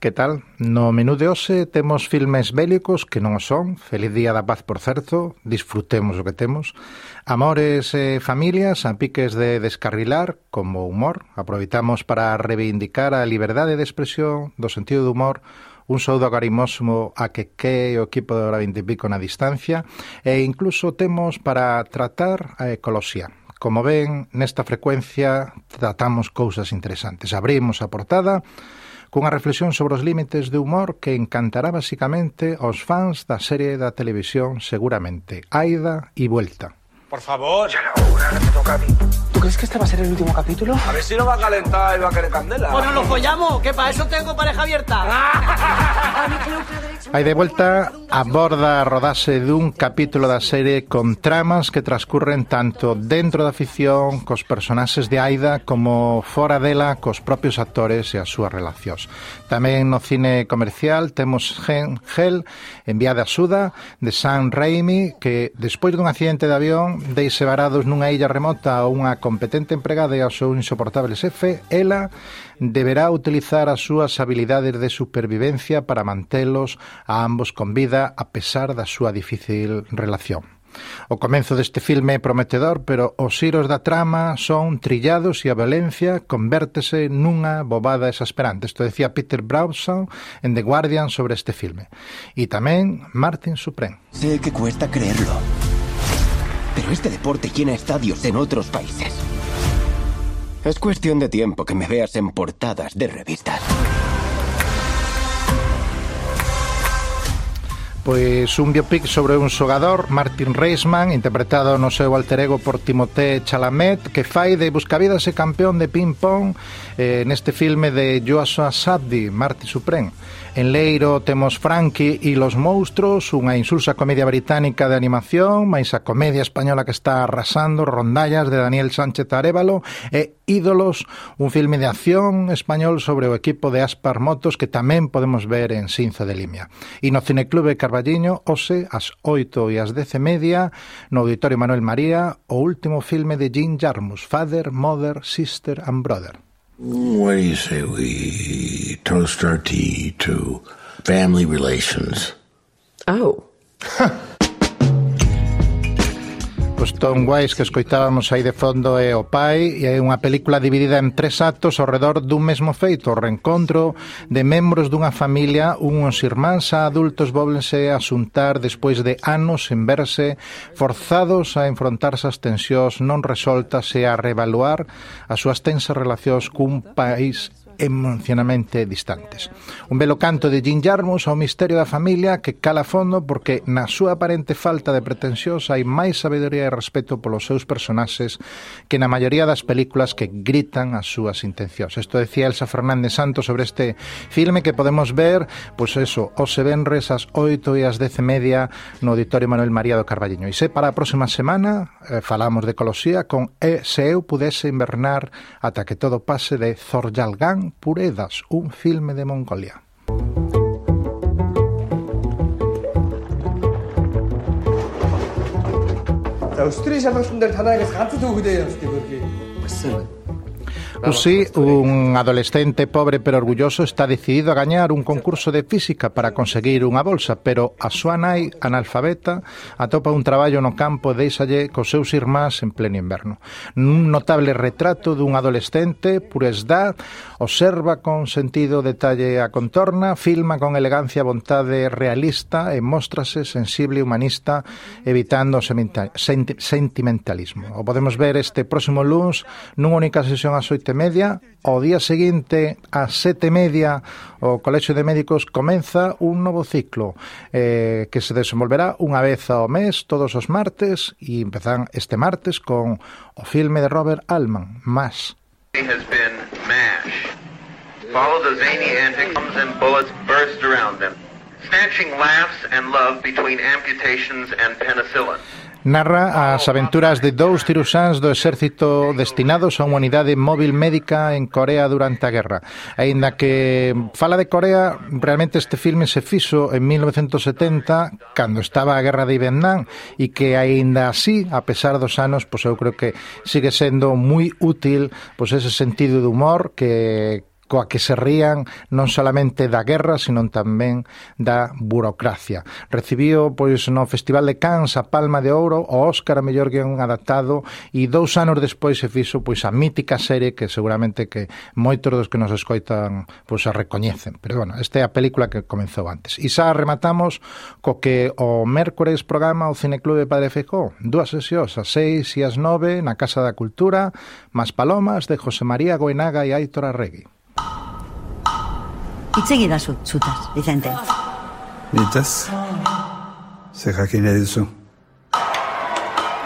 que tal? No menú de hoxe temos filmes bélicos que non o son, Feliz Día da Paz, por certo, disfrutemos o que temos, amores e familias a piques de descarrilar, como humor, aproveitamos para reivindicar a liberdade de expresión, do sentido do humor, un saúdo carimosmo a que que o equipo de hora 20 pico na distancia, e incluso temos para tratar a ecoloxía, Como ven, nesta frecuencia tratamos cousas interesantes. Abrimos a portada cunha reflexión sobre os límites de humor que encantará basicamente aos fans da serie da televisión seguramente, Aida e Vuelta. Por favor. Ya la hora, me toca a mí. ¿Tú crees que este va a ser el último capítulo? A ver si no va a calentar y va a querer candela. Bueno, nos follamos, que para eso tengo pareja abierta. Aí de volta aborda a rodase dun capítulo da serie con tramas que transcurren tanto dentro da ficción, cos personaxes de Aida, como fora dela, cos propios actores e as súas relacións. Tamén no cine comercial temos Gen Gel, enviada a Suda, de Sam Raimi, que despois dun accidente de avión deixe varados nunha illa remota ou unha competente empregada e ao seu insoportable xefe, ela deberá utilizar as súas habilidades de supervivencia para mantelos a ambos con vida a pesar da súa difícil relación. O comenzo deste filme é prometedor, pero os xiros da trama son trillados e a violencia convértese nunha bobada exasperante. Isto decía Peter Brownson en The Guardian sobre este filme. E tamén Martin Supreme. Sé que cuesta creerlo. Este deporte llena estadios en otros países. Es cuestión de tiempo que me veas en portadas de revistas. Pois un biopic sobre un xogador, Martin Reisman, interpretado no seu alter ego por Timothée Chalamet, que fai de buscavidas e campeón de ping-pong eh, neste filme de Joshua Sabdi, Marty Suprem. En Leiro temos Frankie e los monstruos, unha insulsa comedia británica de animación, máis a comedia española que está arrasando, Rondallas, de Daniel Sánchez Arevalo, e Ídolos, un filme de acción español sobre o equipo de Aspar Motos que tamén podemos ver en Sinza de Limia. E no Cineclube Carballiño, hoxe ás 8 e ás 10 e media, no Auditorio Manuel María, o último filme de Jim Jarmus, Father, Mother, Sister and Brother. What do you say we toast our tea to family relations? Oh. os Tom Wise que escoitábamos aí de fondo é o pai e é unha película dividida en tres actos ao redor dun mesmo feito, o reencontro de membros dunha familia, unhos irmáns a adultos volvense a xuntar despois de anos en verse forzados a enfrontarse ás tensións non resoltas e a revaluar as súas tensas relacións cun país emocionalmente distantes. Un belo canto de Jim Jarmus ao misterio da familia que cala fondo porque na súa aparente falta de pretensións hai máis sabedoría e respeto polos seus personaxes que na maioría das películas que gritan as súas intencións. Isto decía Elsa Fernández Santos sobre este filme que podemos ver, pois eso, o se venres ás 8 e ás 10 e media no Auditorio Manuel María do Carballiño. E se para a próxima semana eh, falamos de Colosía con E se eu pudese invernar ata que todo pase de Zorjalgan Puredas, un filme de Mongolia. Usí, un adolescente pobre pero orgulloso, está decidido a gañar un concurso de física para conseguir unha bolsa, pero a súa nai, analfabeta, atopa un traballo no campo de deixalle cos seus irmás en pleno inverno. Un notable retrato dun adolescente, puresdad, observa con sentido detalle a contorna, filma con elegancia vontade realista e móstrase sensible e humanista evitando o sentimentalismo. O podemos ver este próximo lunes nunha única sesión ás 8 sete media. O día seguinte, a sete media, o Colexio de Médicos comeza un novo ciclo eh, que se desenvolverá unha vez ao mes, todos os martes, e empezan este martes con o filme de Robert Altman, Más. Has been MASH. Follow the zany antics and bullets burst around them, snatching laughs and love between amputations and penicillin. Narra as aventuras de dous ciruxáns do exército destinados a unha unidade móvil médica en Corea durante a guerra. Aínda que fala de Corea, realmente este filme se fixo en 1970, cando estaba a guerra de Vietnam, e que aínda así, a pesar dos anos, pois eu creo que sigue sendo moi útil pois ese sentido de humor que, coa que se rían non solamente da guerra, sino tamén da burocracia. Recibiu pois no Festival de Cannes a Palma de Ouro, o Óscar a mellor guión adaptado e dous anos despois se fixo pois a mítica serie que seguramente que moitos dos que nos escoitan pois a recoñecen. Pero bueno, esta é a película que comenzou antes. E xa rematamos co que o mércores programa o Cineclube Padre Feijó, dúas sesións, as seis e as nove na Casa da Cultura, Más Palomas de José María Goenaga e Aitor Arregui. Itzegi da zu, zutaz, Vicente. Nitaz? Ze jakin nahi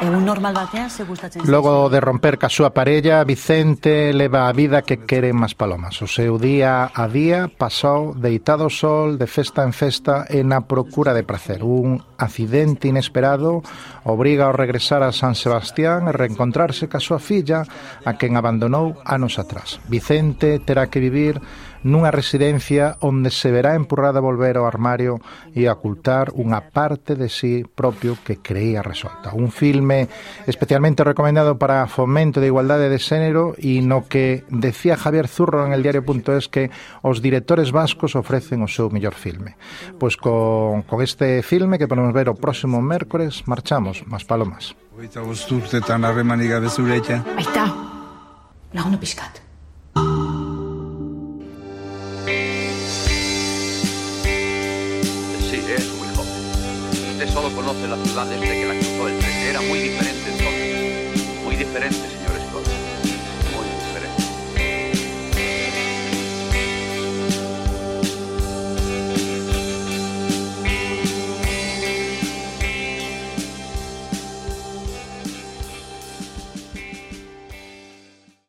un normal batean se gustatzen Logo de romper ca súa parella, Vicente leva a vida que queren máis palomas. O seu día a día pasou deitado sol de festa en festa e na procura de placer. Un accidente inesperado obriga ao regresar a San Sebastián e reencontrarse ca súa filla a quen abandonou anos atrás. Vicente terá que vivir nunha residencia onde se verá empurrada a volver ao armario e a ocultar unha parte de sí propio que creía resolta. Un filme filme especialmente recomendado para fomento de igualdade de xénero e no que decía Javier Zurro en el diario.es que os directores vascos ofrecen o seu mellor filme. Pois con, con este filme que podemos ver o próximo mércores marchamos, más palomas. Oita bost urtetan harremanik gabe zureita. Aita, laguna pixkat. Solo conoce la ciudad desde que la cruzó el tren. Era muy diferente entonces. Muy diferente.